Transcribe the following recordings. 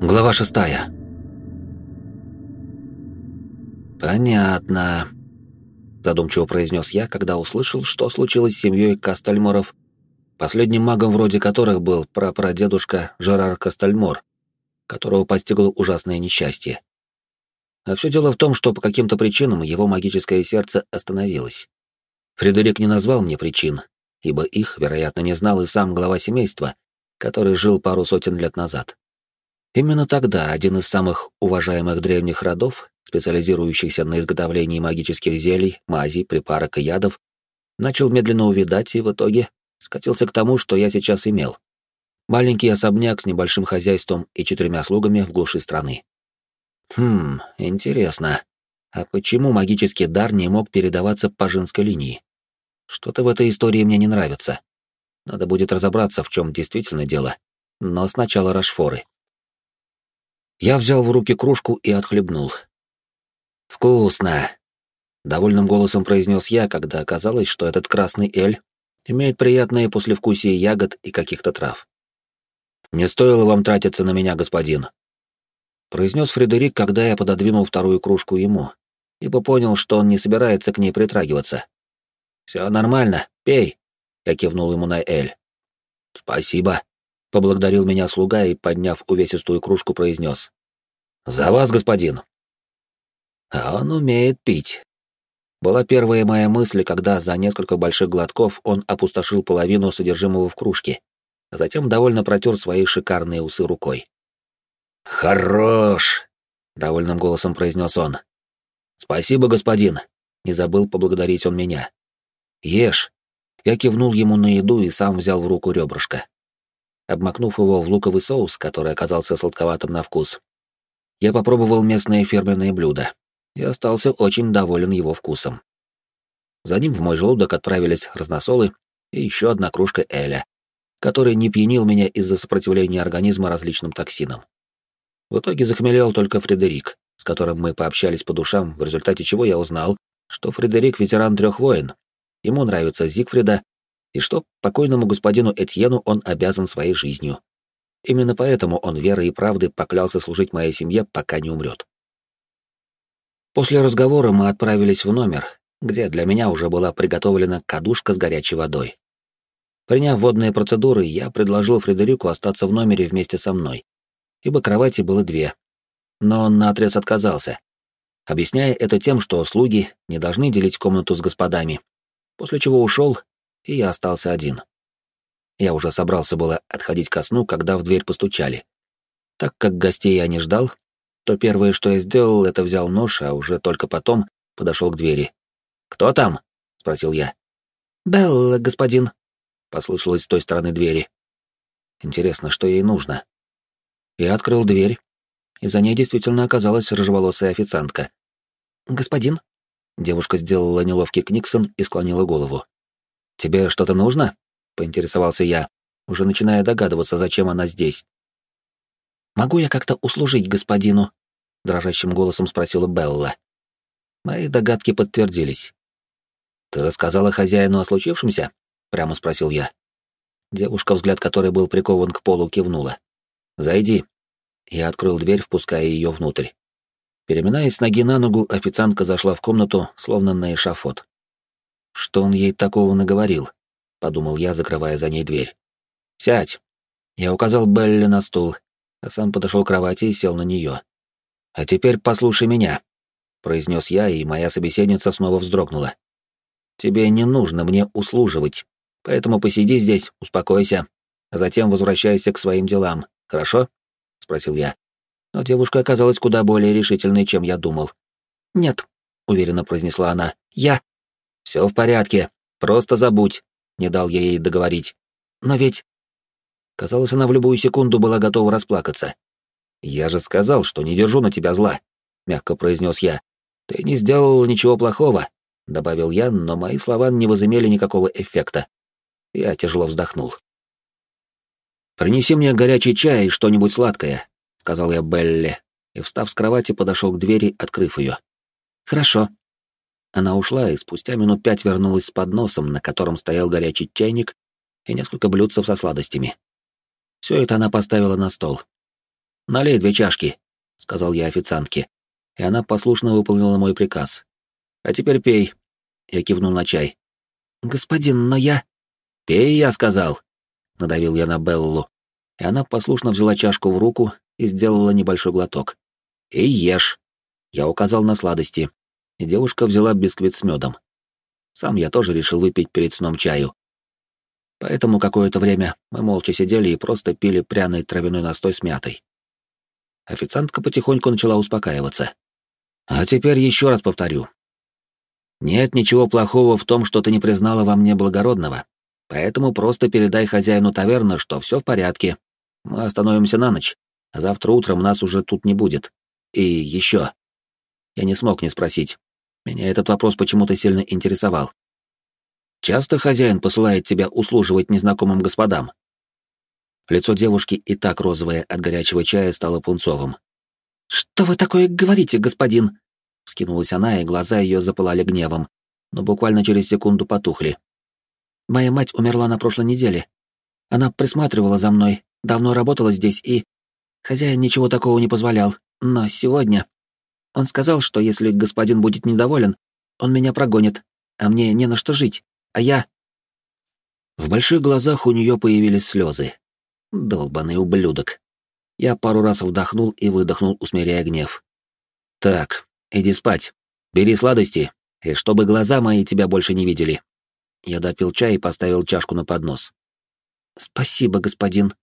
Глава шестая. «Понятно», — задумчиво произнес я, когда услышал, что случилось с семьей Кастальморов, последним магом вроде которых был прапрадедушка Жерар Кастальмор, которого постигло ужасное несчастье. А все дело в том, что по каким-то причинам его магическое сердце остановилось. Фредерик не назвал мне причин, ибо их, вероятно, не знал и сам глава семейства, который жил пару сотен лет назад. Именно тогда один из самых уважаемых древних родов, специализирующихся на изготовлении магических зелий, мазей, припарок и ядов, начал медленно увядать и в итоге скатился к тому, что я сейчас имел. Маленький особняк с небольшим хозяйством и четырьмя слугами в глуши страны. Хм, интересно. А почему магический дар не мог передаваться по женской линии? Что-то в этой истории мне не нравится. Надо будет разобраться, в чем действительно дело. Но сначала Рашфоры. Я взял в руки кружку и отхлебнул. «Вкусно!» — довольным голосом произнес я, когда оказалось, что этот красный эль имеет приятное послевкусие ягод и каких-то трав. «Не стоило вам тратиться на меня, господин», — произнес Фредерик, когда я пододвинул вторую кружку ему, ибо понял, что он не собирается к ней притрагиваться. «Все нормально, пей», — я кивнул ему на эль. «Спасибо», Поблагодарил меня слуга и, подняв увесистую кружку, произнес. «За вас, господин!» «А он умеет пить!» Была первая моя мысль, когда за несколько больших глотков он опустошил половину содержимого в кружке, а затем довольно протер свои шикарные усы рукой. «Хорош!» — довольным голосом произнес он. «Спасибо, господин!» — не забыл поблагодарить он меня. «Ешь!» Я кивнул ему на еду и сам взял в руку ребрышко обмакнув его в луковый соус, который оказался сладковатым на вкус. Я попробовал местное фирменное блюдо и остался очень доволен его вкусом. За ним в мой желудок отправились разносолы и еще одна кружка эля, который не пьянил меня из-за сопротивления организма различным токсинам. В итоге захмелел только Фредерик, с которым мы пообщались по душам, в результате чего я узнал, что Фредерик — ветеран трех войн. Ему нравится Зигфрида, и что покойному господину Этьену он обязан своей жизнью. Именно поэтому он верой и правдой поклялся служить моей семье, пока не умрет. После разговора мы отправились в номер, где для меня уже была приготовлена кадушка с горячей водой. Приняв водные процедуры, я предложил Фредерику остаться в номере вместе со мной, ибо кровати было две. Но он наотрез отказался, объясняя это тем, что слуги не должны делить комнату с господами, после чего ушел и я остался один. Я уже собрался было отходить ко сну, когда в дверь постучали. Так как гостей я не ждал, то первое, что я сделал, это взял нож, а уже только потом подошел к двери. «Кто там?» — спросил я. «Белла, господин», — послышалось с той стороны двери. Интересно, что ей нужно. Я открыл дверь, и за ней действительно оказалась рыжеволосая официантка. «Господин?» Девушка сделала неловкий книксон и склонила голову. «Тебе что-то нужно?» — поинтересовался я, уже начиная догадываться, зачем она здесь. «Могу я как-то услужить господину?» — дрожащим голосом спросила Белла. Мои догадки подтвердились. «Ты рассказала хозяину о случившемся?» — прямо спросил я. Девушка, взгляд которой был прикован к полу, кивнула. «Зайди». Я открыл дверь, впуская ее внутрь. Переминаясь ноги на ногу, официантка зашла в комнату, словно на эшафот. Что он ей такого наговорил? Подумал я, закрывая за ней дверь. Сядь. Я указал Белли на стул, а сам подошел к кровати и сел на нее. А теперь послушай меня, произнес я, и моя собеседница снова вздрогнула. Тебе не нужно мне услуживать, поэтому посиди здесь, успокойся, а затем возвращайся к своим делам, хорошо? спросил я. Но девушка оказалась куда более решительной, чем я думал. Нет, уверенно произнесла она. Я «Все в порядке, просто забудь», — не дал я ей договорить. «Но ведь...» Казалось, она в любую секунду была готова расплакаться. «Я же сказал, что не держу на тебя зла», — мягко произнес я. «Ты не сделал ничего плохого», — добавил я, но мои слова не возымели никакого эффекта. Я тяжело вздохнул. «Принеси мне горячий чай и что-нибудь сладкое», — сказал я Белле, и, встав с кровати, подошел к двери, открыв ее. «Хорошо», она ушла и спустя минут пять вернулась с подносом, на котором стоял горячий чайник и несколько блюдцев со сладостями. Все это она поставила на стол. налей две чашки», — сказал я официантке, и она послушно выполнила мой приказ. «А теперь пей», — я кивнул на чай. «Господин, но я...» «Пей, я сказал», — надавил я на Беллу, и она послушно взяла чашку в руку и сделала небольшой глоток. «И ешь», — я указал на сладости, и девушка взяла бисквит с медом. Сам я тоже решил выпить перед сном чаю. Поэтому какое-то время мы молча сидели и просто пили пряный травяной настой с мятой. Официантка потихоньку начала успокаиваться. А теперь еще раз повторю. Нет ничего плохого в том, что ты не признала во мне благородного, поэтому просто передай хозяину таверны, что все в порядке. Мы остановимся на ночь, а завтра утром нас уже тут не будет. И еще. Я не смог не спросить. Меня этот вопрос почему-то сильно интересовал. Часто хозяин посылает тебя услуживать незнакомым господам?» Лицо девушки и так розовое от горячего чая стало пунцовым. «Что вы такое говорите, господин?» Вскинулась она, и глаза ее запылали гневом, но буквально через секунду потухли. «Моя мать умерла на прошлой неделе. Она присматривала за мной, давно работала здесь, и... Хозяин ничего такого не позволял, но сегодня... Он сказал, что если господин будет недоволен, он меня прогонит, а мне не на что жить а я...» В больших глазах у нее появились слезы. Долбаный ублюдок. Я пару раз вдохнул и выдохнул, усмиряя гнев. «Так, иди спать. Бери сладости, и чтобы глаза мои тебя больше не видели». Я допил чай и поставил чашку на поднос. «Спасибо, господин».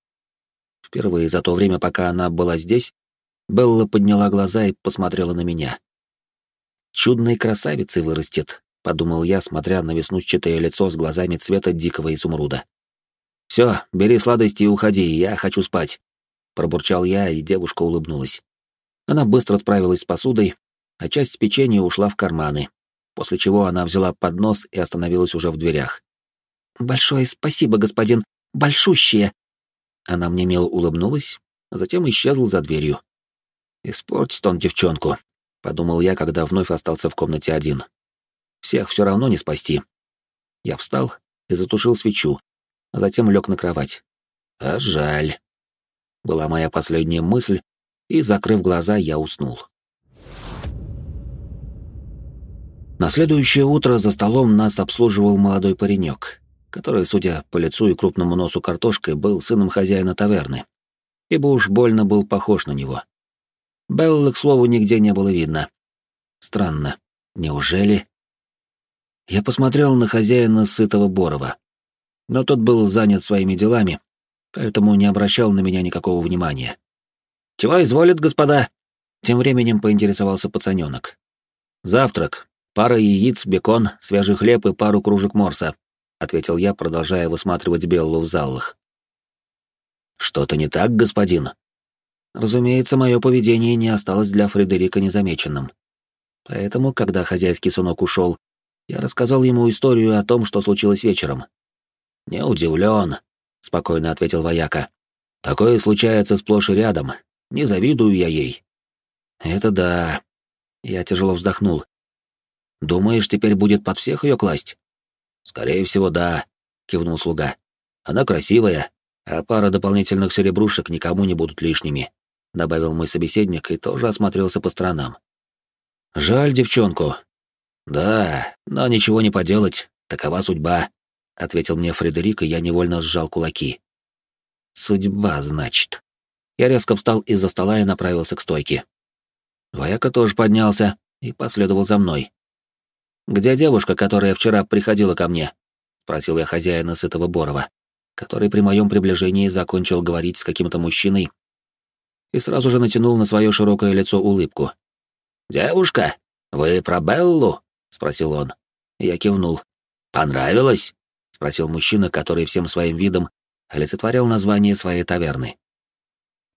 Впервые за то время, пока она была здесь, Белла подняла глаза и посмотрела на меня. «Чудной красавицей вырастет, подумал я, смотря на веснущатое лицо с глазами цвета дикого изумруда. Все, бери сладости и уходи, я хочу спать, пробурчал я, и девушка улыбнулась. Она быстро справилась с посудой, а часть печенья ушла в карманы, после чего она взяла поднос и остановилась уже в дверях. «Большое спасибо, господин, большущее!» Она мне мило улыбнулась, а затем исчезла за дверью. «Испортить он девчонку», — подумал я, когда вновь остался в комнате один. Всех все равно не спасти. Я встал и затушил свечу, а затем лег на кровать. А жаль. Была моя последняя мысль, и, закрыв глаза, я уснул. На следующее утро за столом нас обслуживал молодой паренек, который, судя по лицу и крупному носу картошкой, был сыном хозяина таверны, ибо уж больно был похож на него. Беллы, к слову, нигде не было видно. Странно. Неужели... Я посмотрел на хозяина сытого Борова. Но тот был занят своими делами, поэтому не обращал на меня никакого внимания. «Чего изволит, господа?» Тем временем поинтересовался пацаненок. «Завтрак. Пара яиц, бекон, свежий хлеб и пару кружек морса», — ответил я, продолжая высматривать Беллу в залах. «Что-то не так, господин?» Разумеется, мое поведение не осталось для Фредерика незамеченным. Поэтому, когда хозяйский сынок ушел, я рассказал ему историю о том, что случилось вечером. «Не удивлен», — спокойно ответил вояка. «Такое случается сплошь и рядом. Не завидую я ей». «Это да». Я тяжело вздохнул. «Думаешь, теперь будет под всех ее класть?» «Скорее всего, да», — кивнул слуга. «Она красивая, а пара дополнительных серебрушек никому не будут лишними», — добавил мой собеседник и тоже осмотрелся по сторонам. «Жаль девчонку, «Да, но ничего не поделать, такова судьба», — ответил мне Фредерик, и я невольно сжал кулаки. «Судьба, значит». Я резко встал из-за стола и направился к стойке. Вояка тоже поднялся и последовал за мной. «Где девушка, которая вчера приходила ко мне?» — спросил я хозяина сытого Борова, который при моем приближении закончил говорить с каким-то мужчиной и сразу же натянул на свое широкое лицо улыбку. «Девушка, вы про Беллу?» спросил он. Я кивнул. Понравилось? спросил мужчина, который всем своим видом олицетворял название своей таверны.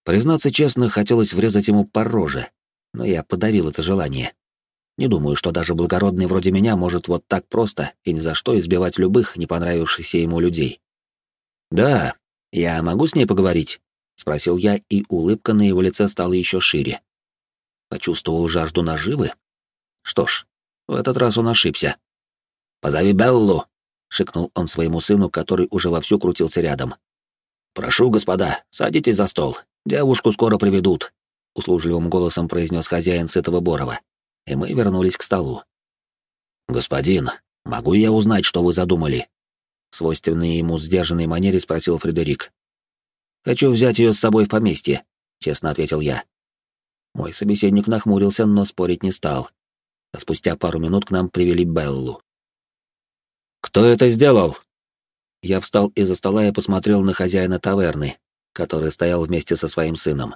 Признаться честно, хотелось врезать ему по роже, но я подавил это желание. Не думаю, что даже благородный вроде меня может вот так просто и ни за что избивать любых не понравившихся ему людей. «Да, я могу с ней поговорить?» — спросил я, и улыбка на его лице стала еще шире. Почувствовал жажду наживы? Что ж, в этот раз он ошибся. «Позови Беллу!» — шикнул он своему сыну, который уже вовсю крутился рядом. «Прошу, господа, садитесь за стол. Девушку скоро приведут, услужливым голосом произнес хозяин сытого Борова, и мы вернулись к столу. Господин, могу я узнать, что вы задумали? В свойственной ему сдержанной манере спросил Фредерик. Хочу взять ее с собой в поместье, честно ответил я. Мой собеседник нахмурился, но спорить не стал. А спустя пару минут к нам привели Беллу. «Кто это сделал?» Я встал из-за стола и посмотрел на хозяина таверны, который стоял вместе со своим сыном.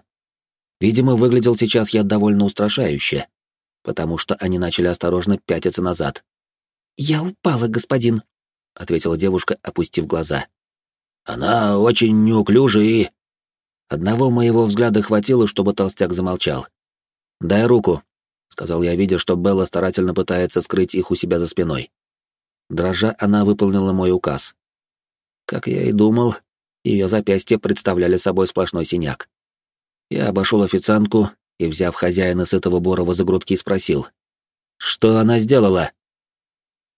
Видимо, выглядел сейчас я довольно устрашающе, потому что они начали осторожно пятиться назад. «Я упала, господин», — ответила девушка, опустив глаза. «Она очень неуклюжая и...» Одного моего взгляда хватило, чтобы толстяк замолчал. «Дай руку», — сказал я, видя, что Белла старательно пытается скрыть их у себя за спиной. Дрожа, она выполнила мой указ. Как я и думал, ее запястья представляли собой сплошной синяк. Я обошел официантку и, взяв хозяина сытого Борова за грудки, спросил. «Что она сделала?»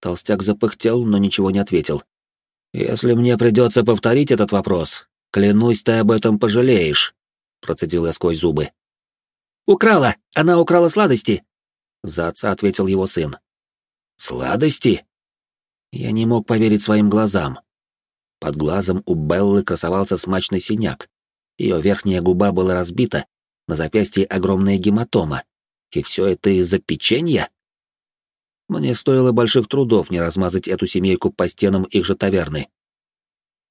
Толстяк запыхтел, но ничего не ответил. «Если мне придется повторить этот вопрос, клянусь, ты об этом пожалеешь», — процедил я сквозь зубы. «Украла! Она украла сладости!» За отца ответил его сын. «Сладости?» Я не мог поверить своим глазам. Под глазом у Беллы красовался смачный синяк. Ее верхняя губа была разбита, на запястье огромная гематома. И все это из-за печенья? Мне стоило больших трудов не размазать эту семейку по стенам их же таверны.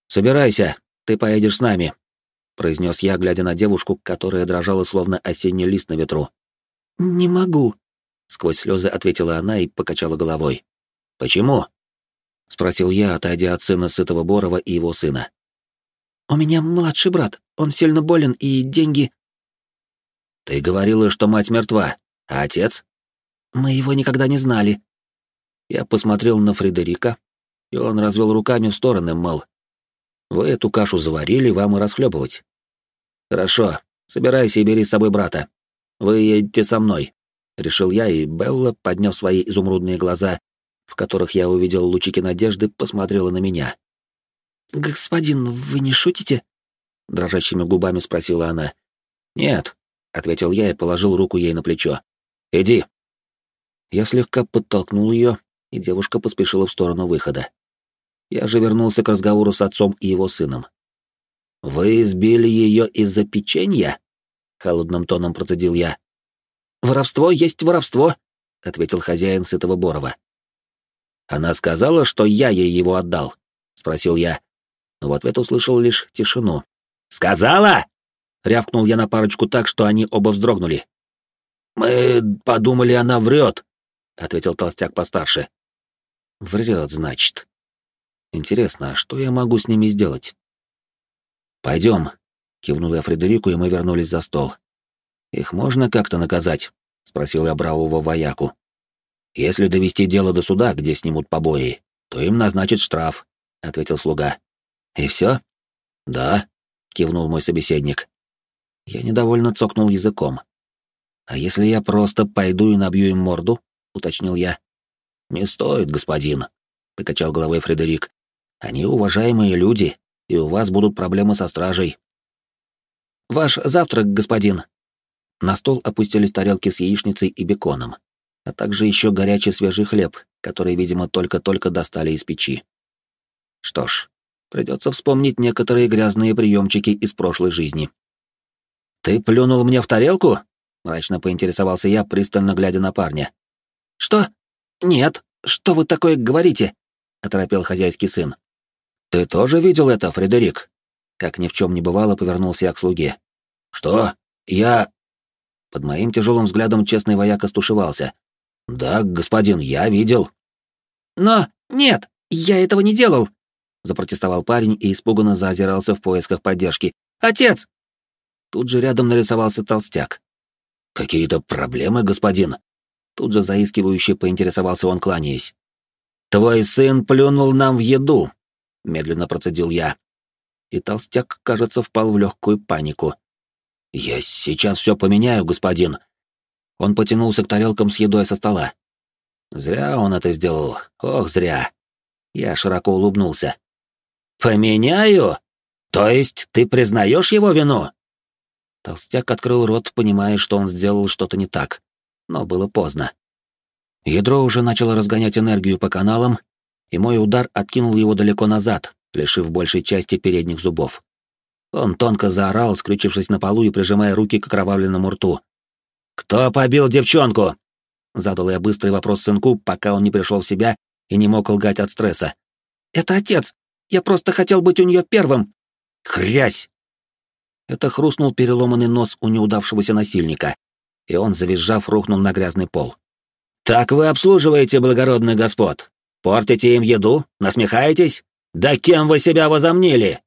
«Собирайся, ты поедешь с нами», — произнес я, глядя на девушку, которая дрожала словно осенний лист на ветру. «Не могу», — сквозь слезы ответила она и покачала головой. «Почему?» — спросил я, отойдя от сына сытого Борова и его сына. «У меня младший брат, он сильно болен, и деньги...» «Ты говорила, что мать мертва, а отец?» «Мы его никогда не знали». Я посмотрел на Фредерика, и он развел руками в стороны, мол, «Вы эту кашу заварили, вам и расхлебывать». «Хорошо, собирайся и бери с собой брата. Вы едете со мной», — решил я, и Белла, подняв свои изумрудные глаза, в которых я увидел лучики надежды, посмотрела на меня. «Господин, вы не шутите?» — дрожащими губами спросила она. «Нет», — ответил я и положил руку ей на плечо. «Иди». Я слегка подтолкнул ее, и девушка поспешила в сторону выхода. Я же вернулся к разговору с отцом и его сыном. «Вы избили ее из-за печенья?» — холодным тоном процедил я. «Воровство есть воровство», — ответил хозяин сытого Борова. Она сказала, что я ей его отдал, спросил я. Но в ответ услышал лишь тишину. Сказала? рявкнул я на парочку так, что они оба вздрогнули. Мы подумали, она врет, ответил толстяк постарше. Врет, значит. Интересно, а что я могу с ними сделать? Пойдем, кивнул я Фредерику, и мы вернулись за стол. Их можно как-то наказать? спросил я бравого вояку. Если довести дело до суда, где снимут побои, то им назначат штраф, ответил слуга. И все? Да, кивнул мой собеседник. Я недовольно цокнул языком. А если я просто пойду и набью им морду? Уточнил я. Не стоит, господин, покачал головой Фредерик. Они уважаемые люди, и у вас будут проблемы со стражей. Ваш завтрак, господин. На стол опустились тарелки с яичницей и беконом а также еще горячий свежий хлеб, который, видимо, только-только достали из печи. Что ж, придется вспомнить некоторые грязные приемчики из прошлой жизни. «Ты плюнул мне в тарелку?» — мрачно поинтересовался я, пристально глядя на парня. «Что? Нет, что вы такое говорите?» — оторопел хозяйский сын. «Ты тоже видел это, Фредерик?» Как ни в чем не бывало, повернулся я к слуге. «Что? Я...» Под моим тяжелым взглядом честный вояк стушевался, «Да, господин, я видел». «Но нет, я этого не делал», — запротестовал парень и испуганно заозирался в поисках поддержки. «Отец!» Тут же рядом нарисовался толстяк. «Какие-то проблемы, господин?» Тут же заискивающе поинтересовался он, кланяясь. «Твой сын плюнул нам в еду», — медленно процедил я. И толстяк, кажется, впал в легкую панику. «Я сейчас все поменяю, господин», он потянулся к тарелкам с едой со стола. Зря он это сделал. Ох, зря. Я широко улыбнулся. «Поменяю? То есть ты признаешь его вину?» Толстяк открыл рот, понимая, что он сделал что-то не так. Но было поздно. Ядро уже начало разгонять энергию по каналам, и мой удар откинул его далеко назад, лишив большей части передних зубов. Он тонко заорал, скрючившись на полу и прижимая руки к окровавленному рту. «Кто побил девчонку?» Задал я быстрый вопрос сынку, пока он не пришел в себя и не мог лгать от стресса. «Это отец! Я просто хотел быть у нее первым!» «Хрясь!» Это хрустнул переломанный нос у неудавшегося насильника, и он, завизжав, рухнул на грязный пол. «Так вы обслуживаете благородных господ? Портите им еду? Насмехаетесь? Да кем вы себя возомнили?»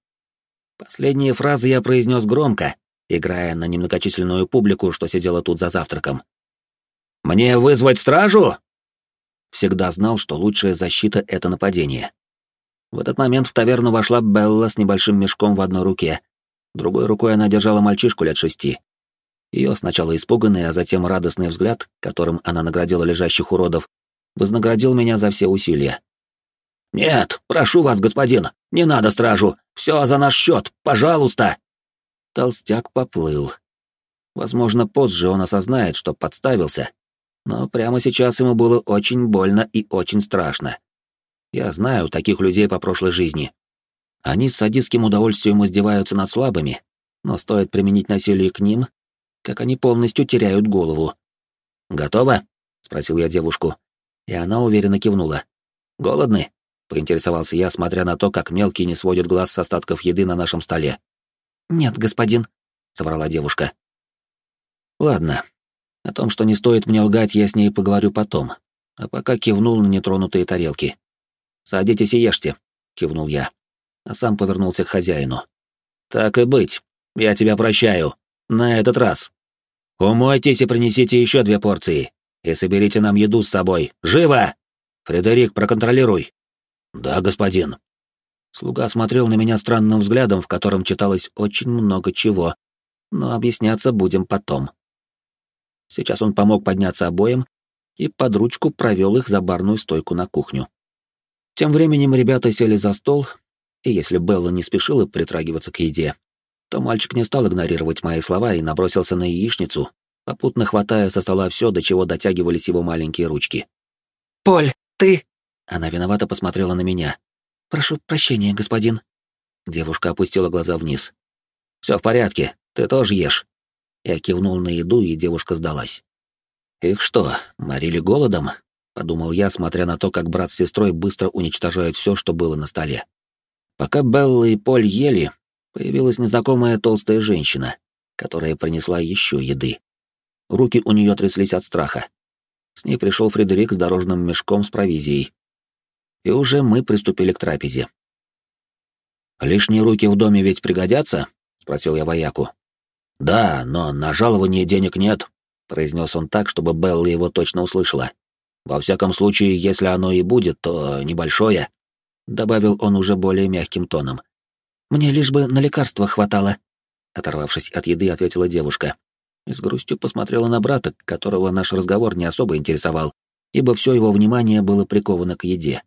Последние фразы я произнес громко, играя на немногочисленную публику, что сидела тут за завтраком. «Мне вызвать стражу?» Всегда знал, что лучшая защита — это нападение. В этот момент в таверну вошла Белла с небольшим мешком в одной руке. Другой рукой она держала мальчишку лет шести. Ее сначала испуганный, а затем радостный взгляд, которым она наградила лежащих уродов, вознаградил меня за все усилия. «Нет, прошу вас, господин, не надо стражу, все за наш счет, пожалуйста!» Толстяк поплыл. Возможно, позже он осознает, что подставился, но прямо сейчас ему было очень больно и очень страшно. Я знаю таких людей по прошлой жизни. Они с садистским удовольствием издеваются над слабыми, но стоит применить насилие к ним, как они полностью теряют голову. «Готово?» — спросил я девушку, и она уверенно кивнула. «Голодны?» — поинтересовался я, смотря на то, как мелкий не сводит глаз с остатков еды на нашем столе. «Нет, господин», — соврала девушка. «Ладно. О том, что не стоит мне лгать, я с ней поговорю потом, а пока кивнул на нетронутые тарелки. «Садитесь и ешьте», — кивнул я, а сам повернулся к хозяину. «Так и быть, я тебя прощаю. На этот раз. Умойтесь и принесите еще две порции, и соберите нам еду с собой. Живо! Фредерик, проконтролируй». «Да, господин», Слуга смотрел на меня странным взглядом, в котором читалось очень много чего, но объясняться будем потом. Сейчас он помог подняться обоим и под ручку провел их за барную стойку на кухню. Тем временем ребята сели за стол, и если Белла не спешила притрагиваться к еде, то мальчик не стал игнорировать мои слова и набросился на яичницу, попутно хватая со стола все, до чего дотягивались его маленькие ручки. «Поль, ты...» Она виновато посмотрела на меня. «Прошу прощения, господин». Девушка опустила глаза вниз. «Все в порядке, ты тоже ешь». Я кивнул на еду, и девушка сдалась. «Их что, морили голодом?» — подумал я, смотря на то, как брат с сестрой быстро уничтожают все, что было на столе. Пока Белла и Поль ели, появилась незнакомая толстая женщина, которая принесла еще еды. Руки у нее тряслись от страха. С ней пришел Фредерик с дорожным мешком с провизией, и уже мы приступили к трапезе. «Лишние руки в доме ведь пригодятся?» — спросил я вояку. «Да, но на жалование денег нет», — произнес он так, чтобы Белла его точно услышала. «Во всяком случае, если оно и будет, то небольшое», — добавил он уже более мягким тоном. «Мне лишь бы на лекарства хватало», — оторвавшись от еды, ответила девушка. И с грустью посмотрела на брата, которого наш разговор не особо интересовал, ибо все его внимание было приковано к еде.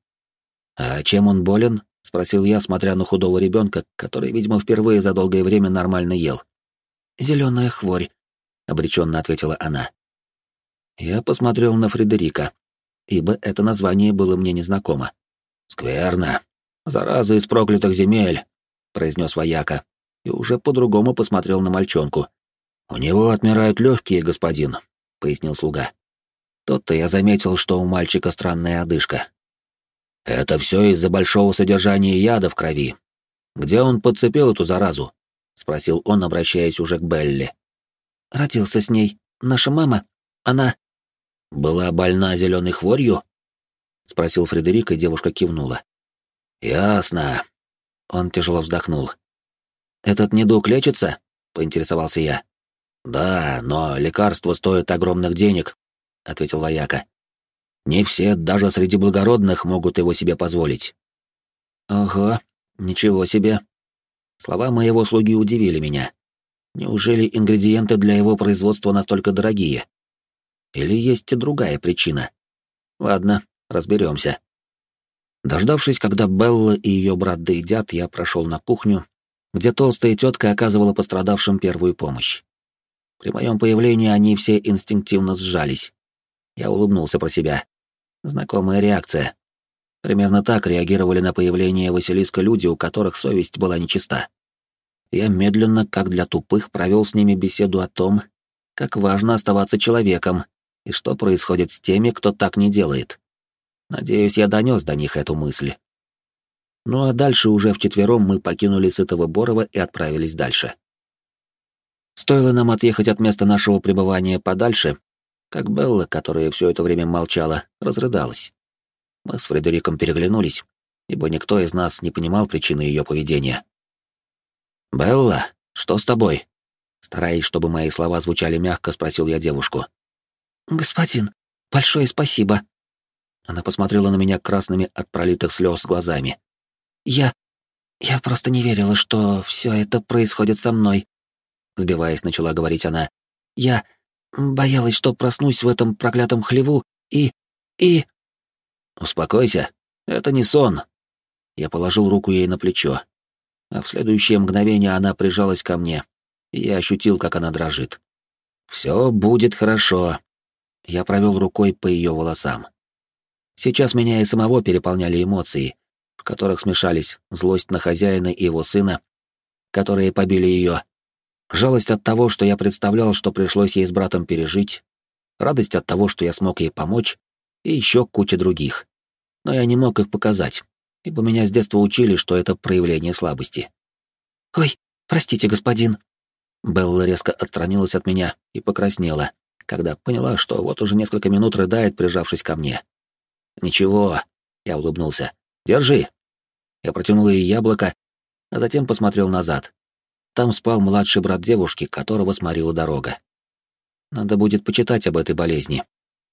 «А чем он болен?» — спросил я, смотря на худого ребенка, который, видимо, впервые за долгое время нормально ел. «Зеленая хворь», — обреченно ответила она. Я посмотрел на Фредерика, ибо это название было мне незнакомо. «Скверно. Зараза из проклятых земель», — произнес вояка, и уже по-другому посмотрел на мальчонку. «У него отмирают легкие, господин», — пояснил слуга. Тот-то я заметил, что у мальчика странная одышка, это все из-за большого содержания яда в крови. Где он подцепил эту заразу? спросил он, обращаясь уже к Белли. Родился с ней. Наша мама, она была больна зеленой хворью? спросил Фредерик, и девушка кивнула. Ясно. Он тяжело вздохнул. Этот недуг лечится? поинтересовался я. Да, но лекарство стоит огромных денег, ответил вояка. Не все, даже среди благородных, могут его себе позволить. Ого, ничего себе. Слова моего слуги удивили меня. Неужели ингредиенты для его производства настолько дорогие? Или есть и другая причина? Ладно, разберемся. Дождавшись, когда Белла и ее брат доедят, я прошел на кухню, где толстая тетка оказывала пострадавшим первую помощь. При моем появлении они все инстинктивно сжались. Я улыбнулся про себя. Знакомая реакция. Примерно так реагировали на появление Василиска люди, у которых совесть была нечиста. Я медленно, как для тупых, провел с ними беседу о том, как важно оставаться человеком и что происходит с теми, кто так не делает. Надеюсь, я донес до них эту мысль. Ну а дальше уже вчетвером мы покинули Сытого Борова и отправились дальше. Стоило нам отъехать от места нашего пребывания подальше, как Белла, которая все это время молчала, разрыдалась. Мы с Фредериком переглянулись, ибо никто из нас не понимал причины ее поведения. «Белла, что с тобой?» Стараясь, чтобы мои слова звучали мягко, спросил я девушку. «Господин, большое спасибо». Она посмотрела на меня красными от пролитых слез глазами. «Я... я просто не верила, что все это происходит со мной сбиваясь, начала говорить она. «Я боялась, что проснусь в этом проклятом хлеву и... и...» «Успокойся, это не сон». Я положил руку ей на плечо, а в следующее мгновение она прижалась ко мне, и я ощутил, как она дрожит. «Все будет хорошо». Я провел рукой по ее волосам. Сейчас меня и самого переполняли эмоции, в которых смешались злость на хозяина и его сына, которые побили ее, Жалость от того, что я представлял, что пришлось ей с братом пережить, радость от того, что я смог ей помочь, и еще куча других. Но я не мог их показать, ибо меня с детства учили, что это проявление слабости. «Ой, простите, господин». Белла резко отстранилась от меня и покраснела, когда поняла, что вот уже несколько минут рыдает, прижавшись ко мне. «Ничего», — я улыбнулся. «Держи». Я протянул ей яблоко, а затем посмотрел назад. Там спал младший брат девушки, которого сморила дорога. Надо будет почитать об этой болезни.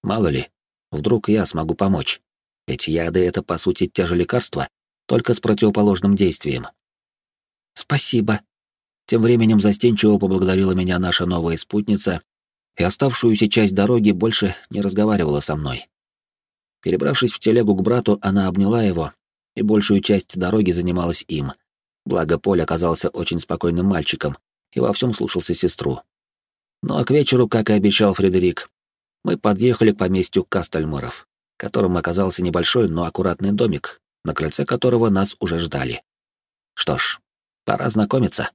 Мало ли, вдруг я смогу помочь. Ведь яды — это, по сути, те же лекарства, только с противоположным действием. «Спасибо». Тем временем застенчиво поблагодарила меня наша новая спутница, и оставшуюся часть дороги больше не разговаривала со мной. Перебравшись в телегу к брату, она обняла его, и большую часть дороги занималась им — Благо, Поль оказался очень спокойным мальчиком и во всем слушался сестру. Ну а к вечеру, как и обещал Фредерик, мы подъехали к поместью Кастельморов, которым оказался небольшой, но аккуратный домик, на крыльце которого нас уже ждали. Что ж, пора знакомиться.